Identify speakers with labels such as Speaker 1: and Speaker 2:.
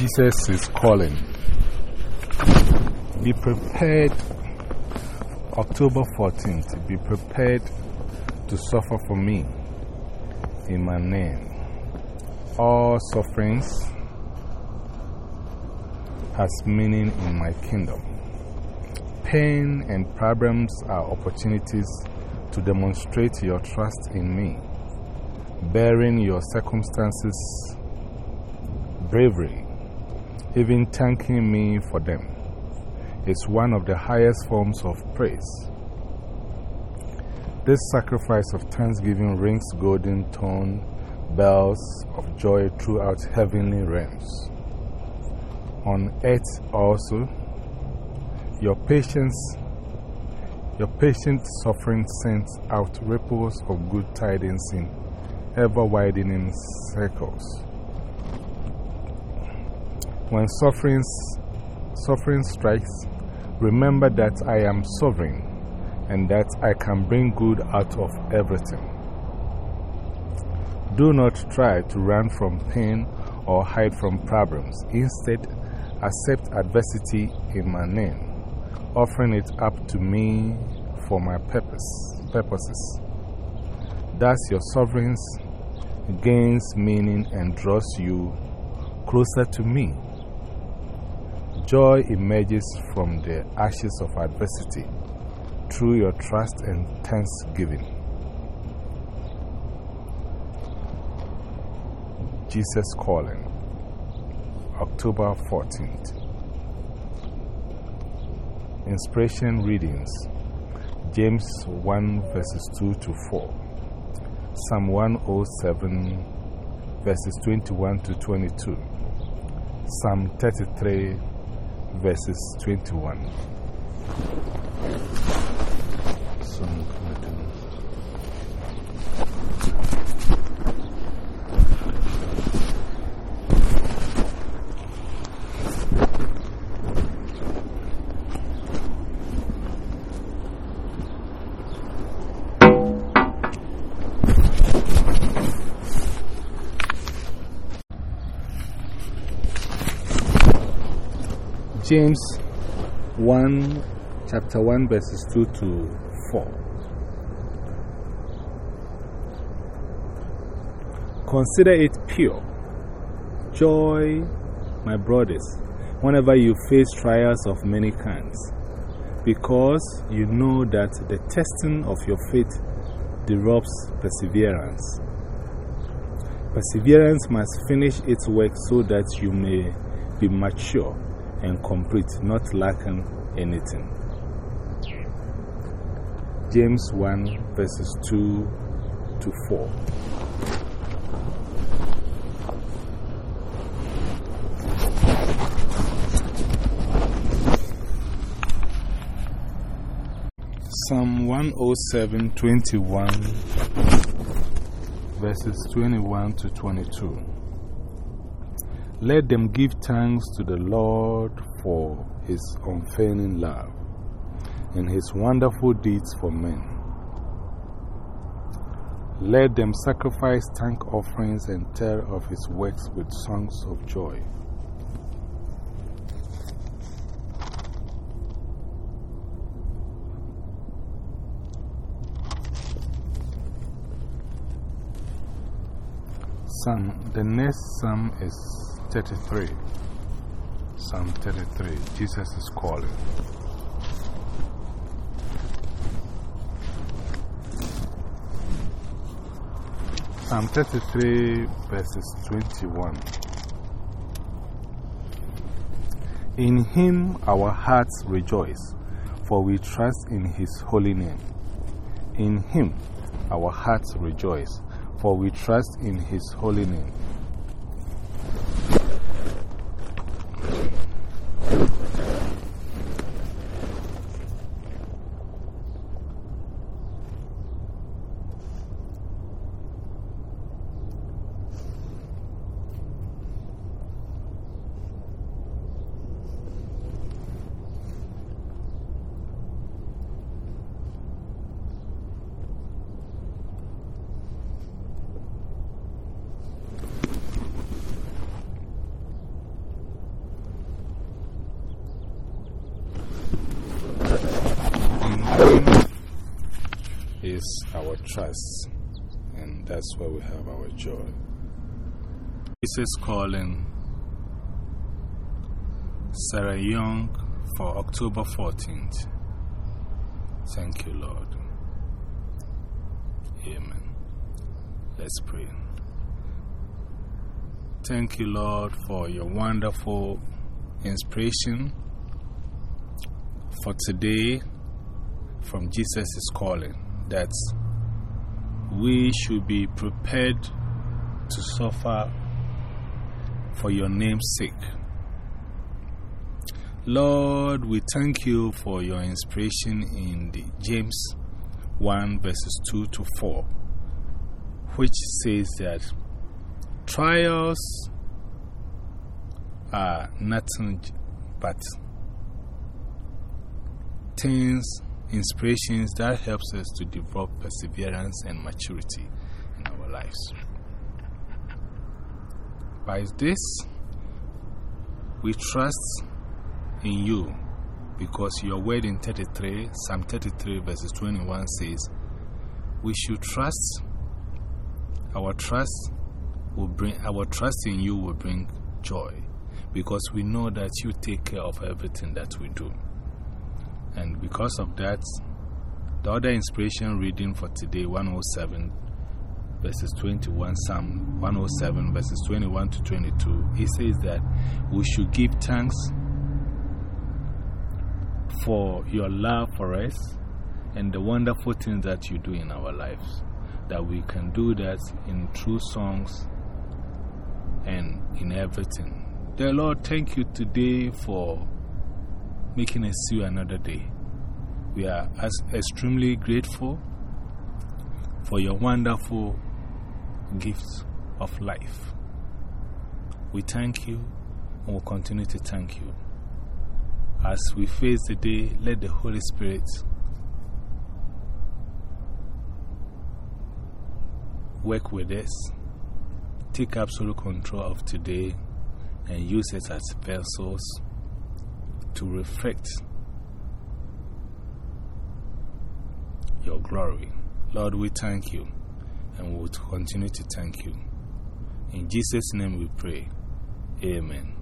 Speaker 1: Jesus is calling. Be prepared, October 14th, be prepared to suffer for me in my name. All sufferings has meaning in my kingdom. Pain and problems are opportunities to demonstrate your trust in me, bearing your circumstances bravery, even thanking me for them. It's one of the highest forms of praise. This sacrifice of thanksgiving rings golden tone bells of joy throughout heavenly realms. On earth also, your patience, your patient suffering sends out ripples of good tidings in ever widening circles. When suffering, suffering strikes, remember that I am sovereign and that I can bring good out of everything. Do not try to run from pain or hide from problems. Instead, accept adversity in my name offering it up to me for my purpose, purposes. Thus, your sovereigns gains meaning and draws you closer to me. Joy emerges from the ashes of adversity through your trust and thanksgiving. Jesus Calling, October 14th. Inspiration readings James 1 verses 2 to 4, Psalm 107 verses 21 to 22, Psalm 33 verses 21. James 1, chapter 1, verses 2 to 4. Consider it pure joy, my brothers, whenever you face trials of many kinds, because you know that the testing of your faith develops perseverance. Perseverance must finish its work so that you may be mature and complete, not lacking anything. James 1 verses 2 to 4. Psalm 107 21 verses 21 to 22. Let them give thanks to the Lord for his unfailing love and his wonderful deeds for men. Let them sacrifice thank offerings and tell of his works with songs of joy. Psalm, the next psalm is 33. Psalm 33. Jesus is calling. Psalm 33, verses 21. In him our hearts rejoice, for we trust in his holy name. In him our hearts rejoice, for we trust in his holy name. Our trust, and that's where we have our joy. Jesus calling Sarah Young for October 14th. Thank you, Lord. Amen. Let's pray. Thank you, Lord, for your wonderful inspiration for today from Jesus is calling that we should be prepared to suffer for your name's sake. Lord, we thank you for your inspiration in the James 1 verses 2 to 4, which says that trials are nothing but things, inspirations that helps us to develop perseverance and maturity in our lives. By this, we trust in you because your word in 33, Psalm 33, verses 21 says, We should trust, our trust will bring, our trust in you will bring joy because we know that you take care of everything that we do. And because of that, the other inspiration reading for today, 107 verses 21, Psalm 107 verses 21 to 22, it says that we should give thanks for your love for us and the wonderful things that you do in our lives. That we can do that in true songs and in everything. Dear Lord, thank you today for making us see another day. We are as extremely grateful for your wonderful gifts of life. We thank you and will continue to thank you. As we face the day, let the Holy Spirit work with us, take absolute control of today, and use it as vessels to reflect your glory. Lord, we thank you and we will continue to thank you. In Jesus' name we pray. Amen.